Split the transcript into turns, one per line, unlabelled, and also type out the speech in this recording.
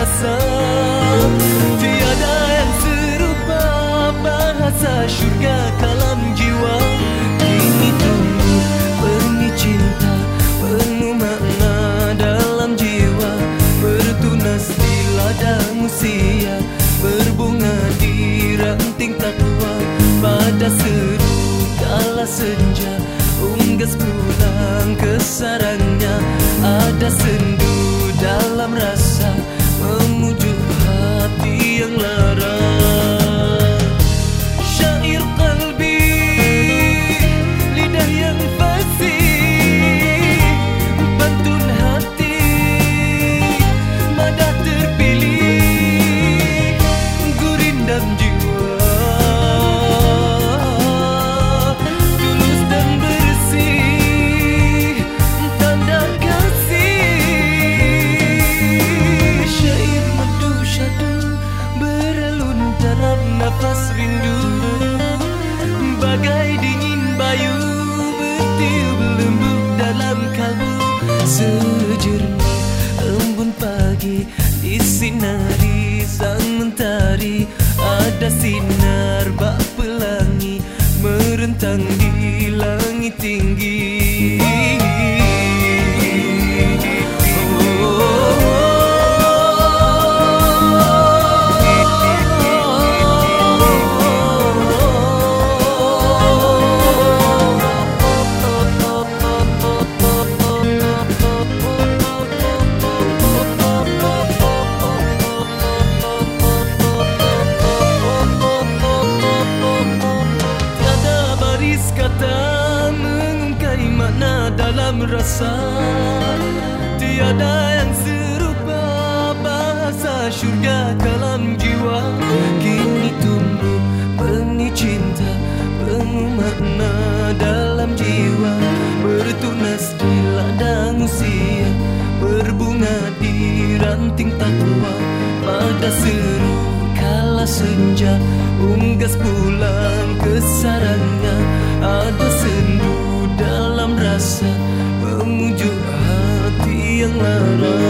rasa? Tiada yang serupa bahasa syurga kalam jiwa. Kini tumbuh benih cinta penuh makna dalam jiwa. Bertunas di ladang usia Berbunga di ranting takwa. Pada seru kala senja Unggas pulang ke sarangnya. Ada sendu Sejernih embun pagi Disinari sang mentari Ada sinar rasa Tiada yang serupa bahasa syurga kalam jiwa. Kini tumbuh benih cinta penuh makna dalam jiwa. Bertunas di ladang usia Berbunga di ranting takwa. Pada seru kala senja Unggas pulang ke sarangnya. Ada sendu dalam rasa Memujuk hati yang lara